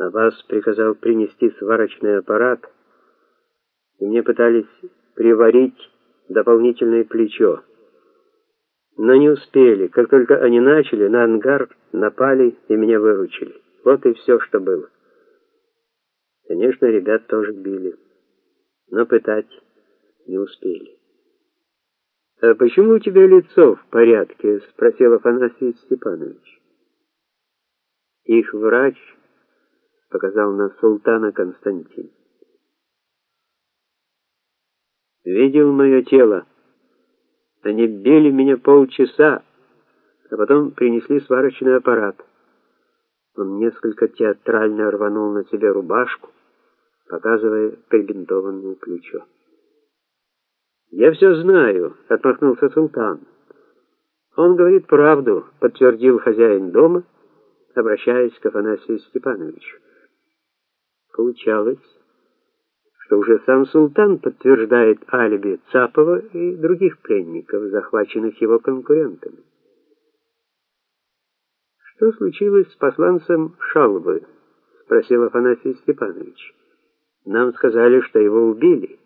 Аббас приказал принести сварочный аппарат, и мне пытались приварить дополнительное плечо. Но не успели. Как только они начали, на ангар напали и меня выручили. Вот и все, что было. Конечно, ребят тоже били, но пытать не успели. «А почему у тебя лицо в порядке?» — спросил Афанасий Степанович. Их врач показал на султана Константин. Видел мое тело. Они били меня полчаса, а потом принесли сварочный аппарат. Он несколько театрально рванул на себе рубашку, показывая прибинтованное плечо. «Я все знаю», — отмахнулся султан. «Он говорит правду», — подтвердил хозяин дома, обращаясь к Афанасию Степановичу. Получалось, что уже сам султан подтверждает алиби Цапова и других пленников, захваченных его конкурентами. «Что случилось с посланцем Шалбы?» — спросил Афанасий Степанович. «Нам сказали, что его убили».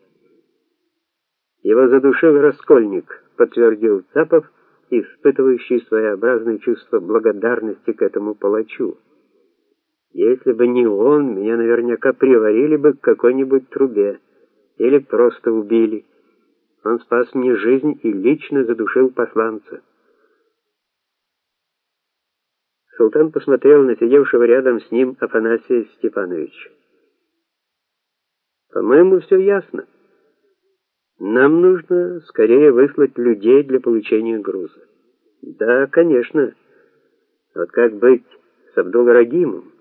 Его задушил раскольник, подтвердил Цапов, испытывающий своеобразное чувство благодарности к этому палачу. Если бы не он, меня наверняка приварили бы к какой-нибудь трубе или просто убили. Он спас мне жизнь и лично задушил посланца. Султан посмотрел на сидевшего рядом с ним Афанасия Степановича. По-моему, все ясно. Нам нужно скорее выслать людей для получения груза. Да, конечно. Вот как быть с Абдул-Рагимом?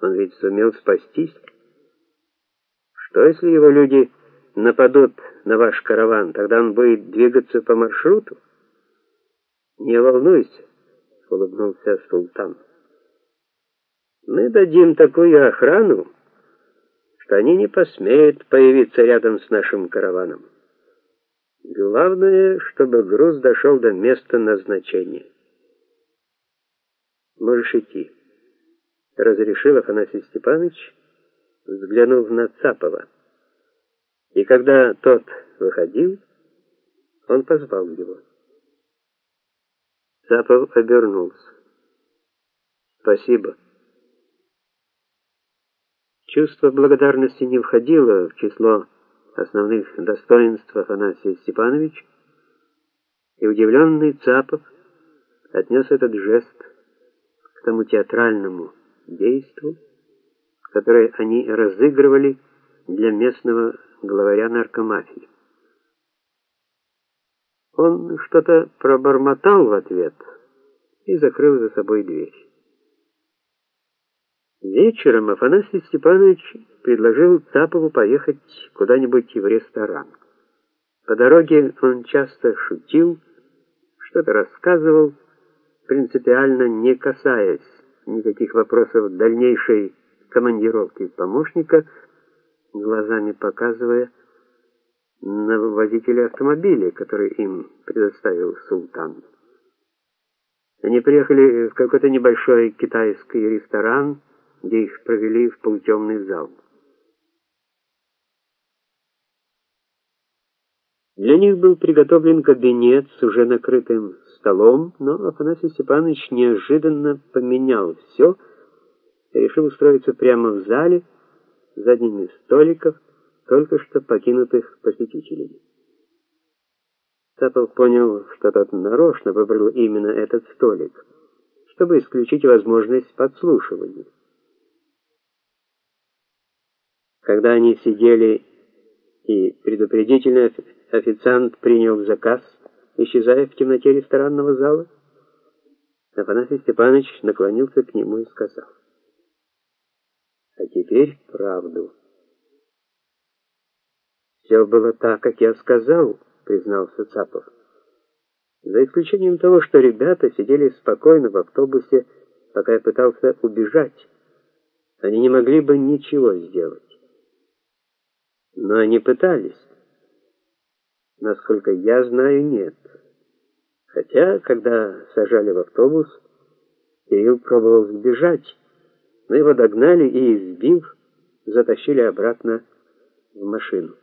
Он ведь сумел спастись. Что если его люди нападут на ваш караван? Тогда он будет двигаться по маршруту? Не волнуйся, улыбнулся султан. Мы дадим такую охрану, что они не посмеют появиться рядом с нашим караваном. Главное, чтобы груз дошел до места назначения. Можешь идти, разрешил Афанасий Степанович, взглянув на Цапова. И когда тот выходил, он позвал его. Цапов обернулся. Спасибо. Чувство благодарности не входило в число основных достоинств Афанасия Степановича, и удивленный Цапов отнес этот жест к тому театральному действу, которое они разыгрывали для местного главаря наркомафии. Он что-то пробормотал в ответ и закрыл за собой дверь. Вечером Афанасий Степанович предложил Цапову поехать куда-нибудь в ресторан. По дороге он часто шутил, что-то рассказывал, принципиально не касаясь никаких вопросов дальнейшей командировки помощника, глазами показывая на водителя автомобиля, который им предоставил султан. Они приехали в какой-то небольшой китайский ресторан, где их провели в полутемный зал. Для них был приготовлен кабинет с уже накрытым столом, но Афанасий Степанович неожиданно поменял все, решил устроиться прямо в зале, за одним из столиков, только что покинутых посетителями. Цапов понял, что тот нарочно выбрал именно этот столик, чтобы исключить возможность подслушивания. Когда они сидели и предупредительный официант принял заказ, исчезая в темноте ресторанного зала, Афанасий Степанович наклонился к нему и сказал: "А теперь правду". «Все было так, как я сказал", признался Цапов. За исключением того, что ребята сидели спокойно в автобусе, пока я пытался убежать. Они не могли бы ничего сделать. Но они пытались. Насколько я знаю, нет. Хотя, когда сажали в автобус, Кирилл пробовал сбежать, Мы его догнали и, избив, затащили обратно в машину.